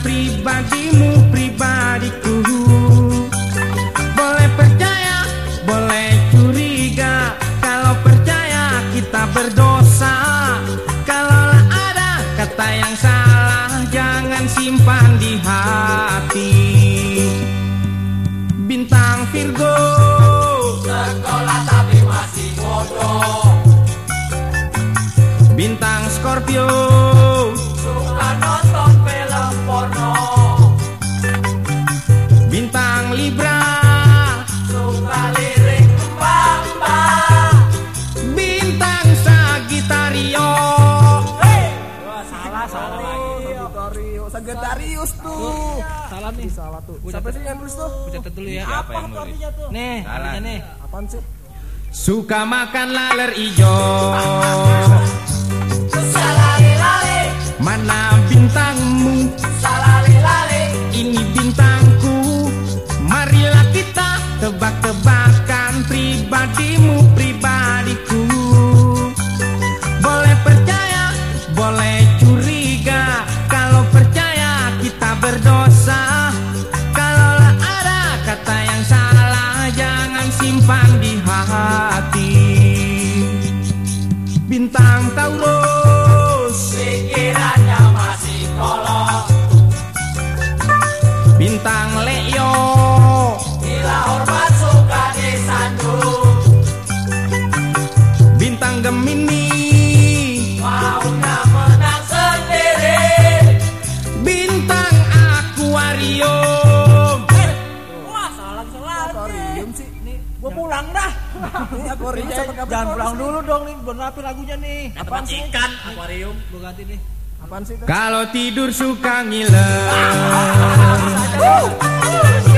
pribadimu pribadiku. Boleh percaya, boleh curiga. Kalau percaya kita berdosa. Kalau ada kata yang salah Jangan simpan di hati. Bintang Virgo. Sekolah tapi masih bodoh. Bintang Scorpio. Sagittarius tuh. Salah nih. Salah tuh. Siapa sih yang nulis tuh? Catat dulu ya. Siapa yang nulis? Nih, Salah. artinya nih. Apaan sih? Suka makan laler ijo Mana bintangmu Ini bintangku Marilah kita tebak-tebakan Pribadimu, Simpan di hati. Bintang Taurus. Pikirannya masih kolot. Bintang Aquarium sih. Nih, gua pulang dah. Ini kabar? Jangan pulang dulu dong nih, belum rapi lagunya nih. Tempat ikan akuarium Gua ganti nih. Apaan sih itu? Kalau tidur suka ngiler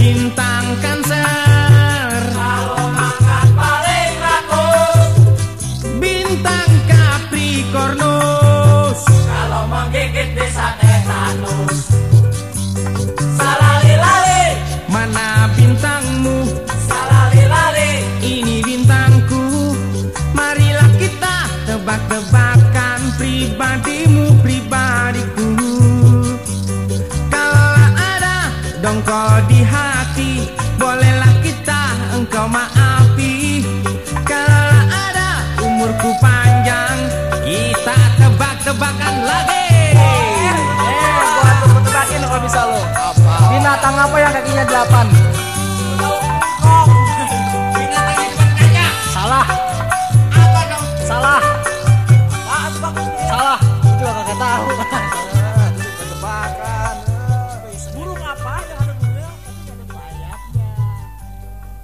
Bintang Cancer Kalau makan paling rakus Bintang Capricornus. Kalau menggigit bisa tetanus. Salali-lali. Mana bintangmu? Salali-lali. Ini bintangku. Marilah kita tebak-tebakan Pribadimu, tebak-tebakan lagi Eh, gua tebak-tebakin kalau bisa lo. Binatang apa yang kakinya delapan?